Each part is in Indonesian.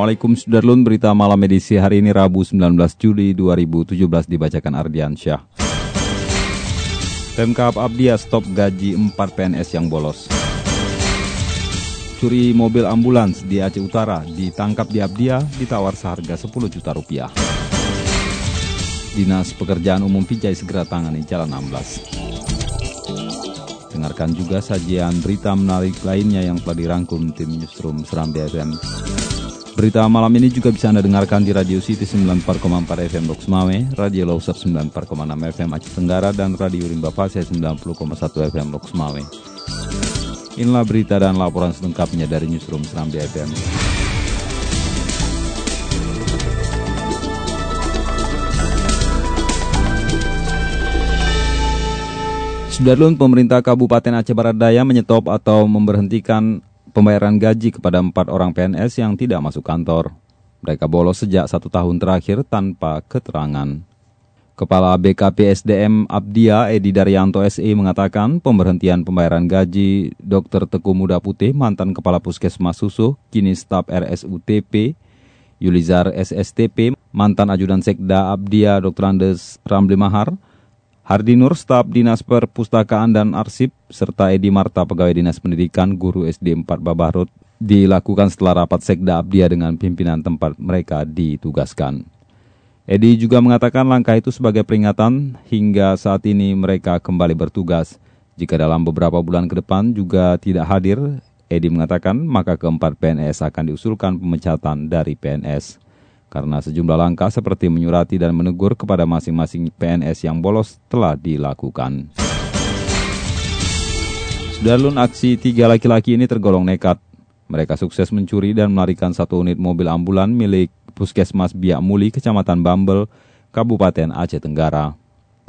Assalamualaikum Sudarlun, berita malam edisi hari ini Rabu 19 Juli 2017 dibacakan Ardian Syah. Pemkap Abdia stop gaji 4 PNS yang bolos. Curi mobil ambulans di Aceh Utara ditangkap di Abdia ditawar seharga 10 juta rupiah. Dinas Pekerjaan Umum Pijai segera tangani Jalan 16. Dengarkan juga sajian berita menarik lainnya yang telah dirangkum tim Newsroom Serambi FM. Berita malam ini juga bisa Anda dengarkan di Radio City 94,4 FM Lok Semawe, Radio Loser 94,6 FM Aceh Tenggara, dan Radio Rimba Fase 90,1 FM Lok Semawe. Inilah berita dan laporan selengkapnya dari Newsroom Serambi FM. Sudarlun, pemerintah Kabupaten Aceh Barat Daya menyetop atau memberhentikan pembayaran gaji kepada empat orang PNS yang tidak masuk kantor. Mereka bolos sejak satu tahun terakhir tanpa keterangan. Kepala BKP SDM Abdia Edi Daryanto SE mengatakan pemberhentian pembayaran gaji Dr. Teku Muda Putih, mantan Kepala Puskesmas Susuh, kini staf RSUTP, Yulizar SSTP, mantan ajudan Sekda Abdia Dr. Andes Ramli Mahar, Hardi Nur, staf Dinas Perpustakaan dan Arsip, serta Edi Marta, pegawai Dinas Pendidikan Guru SD 4 Babahrut, dilakukan setelah rapat Sekda Abdia dengan pimpinan tempat mereka ditugaskan. Edi juga mengatakan langkah itu sebagai peringatan hingga saat ini mereka kembali bertugas. Jika dalam beberapa bulan ke depan juga tidak hadir, Edi mengatakan maka keempat PNS akan diusulkan pemecatan dari PNS karena sejumlah langkah seperti menyurati dan menegur kepada masing-masing PNS yang bolos telah dilakukan. Sudarlun aksi tiga laki-laki ini tergolong nekat. Mereka sukses mencuri dan melarikan satu unit mobil ambulan milik Puskesmas Biak Muli, Kecamatan Bambel, Kabupaten Aceh Tenggara.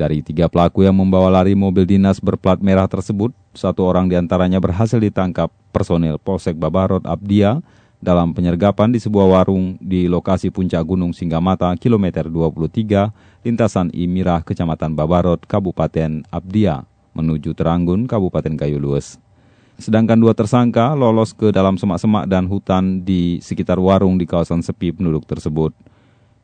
Dari tiga pelaku yang membawa lari mobil dinas berplat merah tersebut, satu orang di antaranya berhasil ditangkap personil Polsek Babarot Abdia dalam penyergapan di sebuah warung di lokasi puncak Gunung Singgamata, kilometer 23, lintasan Imirah, Kecamatan Babarot, Kabupaten Abdia, menuju Teranggun, Kabupaten Kayu Lues. Sedangkan dua tersangka lolos ke dalam semak-semak dan hutan di sekitar warung di kawasan sepi penduduk tersebut.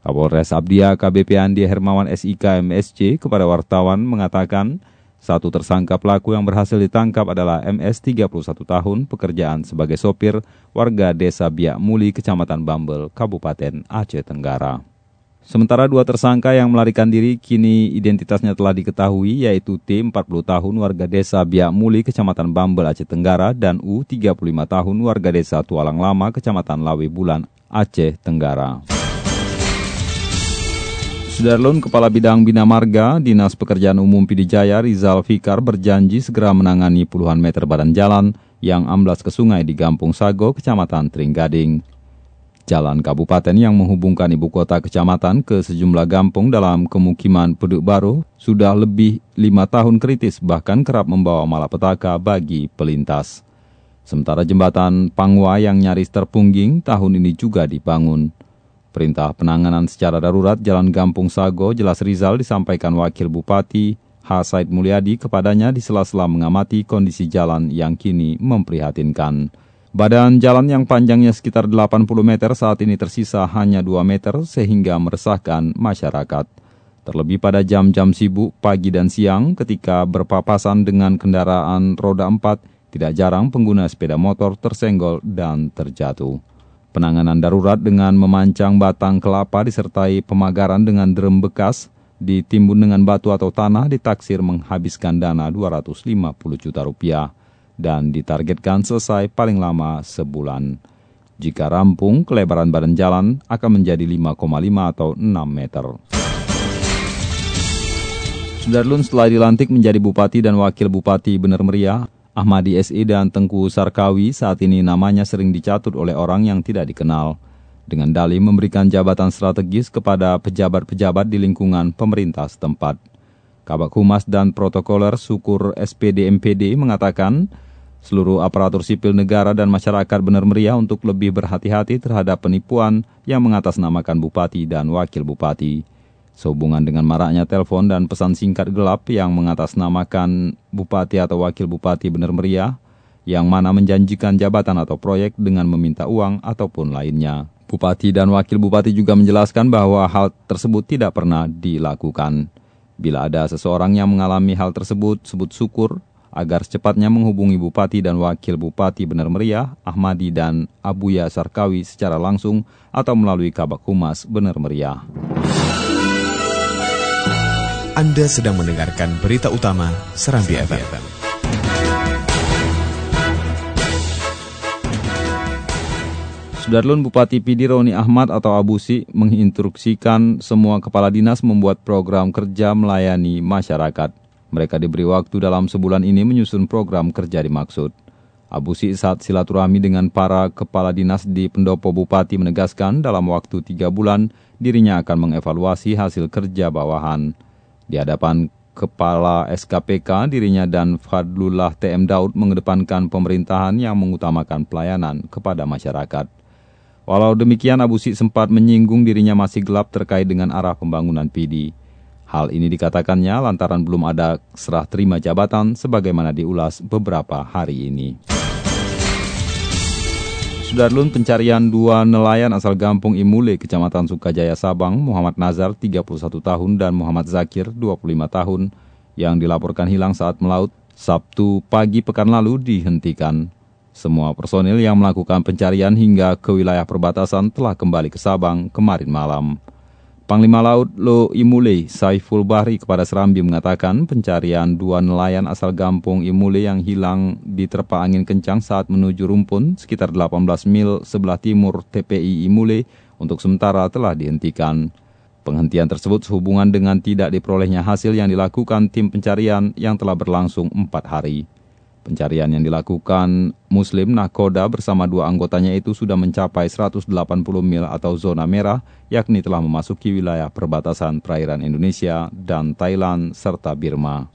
Kapolres Abdia KBP Andi Hermawan SIK MSC kepada wartawan mengatakan satu tersangka pelaku yang berhasil ditangkap adalah MS 31 tahun pekerjaan sebagai sopir warga desa Biak Muli, Kecamatan Bambel, Kabupaten Aceh Tenggara. Sementara dua tersangka yang melarikan diri kini identitasnya telah diketahui yaitu T 40 tahun warga desa Biak Muli Kecamatan Bambel Aceh Tenggara dan U 35 tahun warga desa Tualang Lama Kecamatan Lawe Bulan Aceh Tenggara. Sudarlun Kepala Bidang Bina Marga Dinas Pekerjaan Umum Pidijaya Rizal Fikar berjanji segera menangani puluhan meter badan jalan yang amblas ke sungai di Gampung Sago, Kecamatan Tringgading. Jalan kabupaten yang menghubungkan ibu kota kecamatan ke sejumlah gampung dalam kemukiman Peduk Baru sudah lebih lima tahun kritis bahkan kerap membawa malapetaka bagi pelintas. Sementara jembatan Pangwa yang nyaris terpungging tahun ini juga dibangun. Perintah penanganan secara darurat Jalan Gampung Sago jelas Rizal disampaikan Wakil Bupati H. Said Mulyadi kepadanya di sela-sela mengamati kondisi jalan yang kini memprihatinkan. Badan jalan yang panjangnya sekitar 80 meter saat ini tersisa hanya 2 meter sehingga meresahkan masyarakat. Terlebih pada jam-jam sibuk pagi dan siang ketika berpapasan dengan kendaraan roda 4, tidak jarang pengguna sepeda motor tersenggol dan terjatuh. Penanganan darurat dengan memancang batang kelapa disertai pemagaran dengan drum bekas ditimbun dengan batu atau tanah ditaksir menghabiskan dana 250 juta rupiah dan ditargetkan selesai paling lama sebulan. Jika rampung, kelebaran badan jalan akan menjadi 5,5 atau 6 meter. Sudarlun setelah dilantik menjadi bupati dan wakil bupati Bener Meriah, Ahmadi SE dan Tengku Sarkawi saat ini namanya sering dicatut oleh orang yang tidak dikenal, dengan dalih memberikan jabatan strategis kepada pejabat-pejabat di lingkungan pemerintah setempat. Kabak Humas dan Protokoler Sukur SPD MPD mengatakan, seluruh aparatur sipil negara dan masyarakat benar meriah untuk lebih berhati-hati terhadap penipuan yang mengatasnamakan bupati dan wakil bupati. Sehubungan dengan maraknya telepon dan pesan singkat gelap yang mengatasnamakan bupati atau wakil bupati benar meriah, yang mana menjanjikan jabatan atau proyek dengan meminta uang ataupun lainnya. Bupati dan wakil bupati juga menjelaskan bahwa hal tersebut tidak pernah dilakukan. Bila ada seseorang yang mengalami hal tersebut, sebut syukur agar secepatnya menghubungi bupati dan wakil bupati benar meriah, Ahmadi dan Abuya Sarkawi secara langsung atau melalui kabak humas benar meriah. Anda sedang mendengarkan berita utama Serambi, FM. FM. Sudarlun Bupati Pidi Roni Ahmad atau Abusi menginstruksikan semua kepala dinas membuat program kerja melayani masyarakat. Mereka diberi waktu dalam sebulan ini menyusun program kerja dimaksud. Abusi saat silaturahmi dengan para kepala dinas di pendopo bupati menegaskan dalam waktu tiga bulan dirinya akan mengevaluasi hasil kerja bawahan. Di hadapan Kepala SKPK, dirinya dan Fadlullah TM Daud mengedepankan pemerintahan yang mengutamakan pelayanan kepada masyarakat. Walau demikian, Abu Sik sempat menyinggung dirinya masih gelap terkait dengan arah pembangunan PD. Hal ini dikatakannya lantaran belum ada serah terima jabatan sebagaimana diulas beberapa hari ini. Sudarlun pencarian dua nelayan asal Gampung Imule, Kecamatan Sukajaya, Sabang, Muhammad Nazar, 31 tahun, dan Muhammad Zakir, 25 tahun, yang dilaporkan hilang saat melaut Sabtu pagi pekan lalu dihentikan. Semua personil yang melakukan pencarian hingga ke wilayah perbatasan telah kembali ke Sabang kemarin malam. Panglima Laut Lo Imule Saiful Bahri kepada Serambi mengatakan pencarian dua nelayan asal Gampung Imule yang hilang diterpa angin kencang saat menuju Rumpun sekitar 18 mil sebelah timur TPI Imule untuk sementara telah dihentikan. Penghentian tersebut sehubungan dengan tidak diperolehnya hasil yang dilakukan tim pencarian yang telah berlangsung empat hari. Pencarian yang dilakukan Muslim Nakoda bersama dua anggotanya itu sudah mencapai 180 mil atau zona merah, yakni telah memasuki wilayah perbatasan perairan Indonesia dan Thailand serta Birma.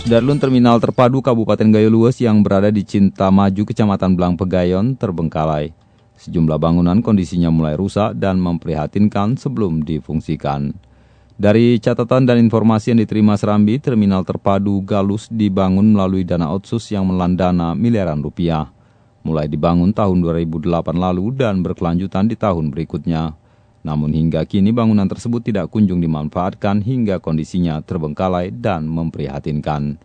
Sudarlun Terminal Terpadu Kabupaten Gayo Lues yang berada di Cinta Maju, Kecamatan Belang Pegayon, terbengkalai. Sejumlah bangunan kondisinya mulai rusak dan memprihatinkan sebelum difungsikan. Dari catatan dan informasi yang diterima Serambi, terminal terpadu Galus dibangun melalui dana otsus yang melandana miliaran rupiah. Mulai dibangun tahun 2008 lalu dan berkelanjutan di tahun berikutnya. Namun hingga kini bangunan tersebut tidak kunjung dimanfaatkan hingga kondisinya terbengkalai dan memprihatinkan.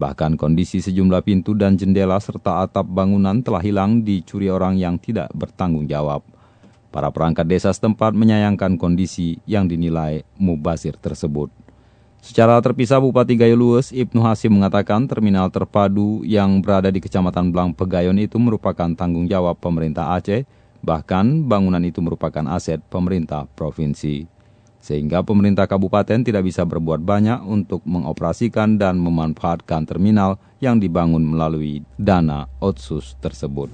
Bahkan kondisi sejumlah pintu dan jendela serta atap bangunan telah hilang dicuri orang yang tidak bertanggung jawab. Para perangkat desa setempat menyayangkan kondisi yang dinilai mubazir tersebut. Secara terpisah Bupati Gayo Lues, Ibnu Hasim mengatakan terminal terpadu yang berada di Kecamatan Blang Pegayon itu merupakan tanggung jawab pemerintah Aceh, bahkan bangunan itu merupakan aset pemerintah provinsi. Sehingga pemerintah kabupaten tidak bisa berbuat banyak untuk mengoperasikan dan memanfaatkan terminal yang dibangun melalui dana otsus tersebut.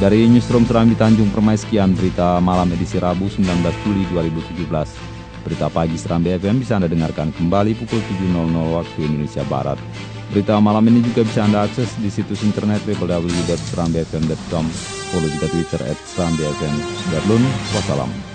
Dari Newsroom Serambi Tanjung Permai sekian berita malam edisi Rabu 19 Juli 2017. Berita pagi Serambi FM bisa Anda dengarkan kembali pukul 7.00 waktu Indonesia Barat. Berita malam ini juga bisa Anda akses di situs internet www.serambifm.com. Follow juga Twitter at Serambi FM. Sudah wassalam.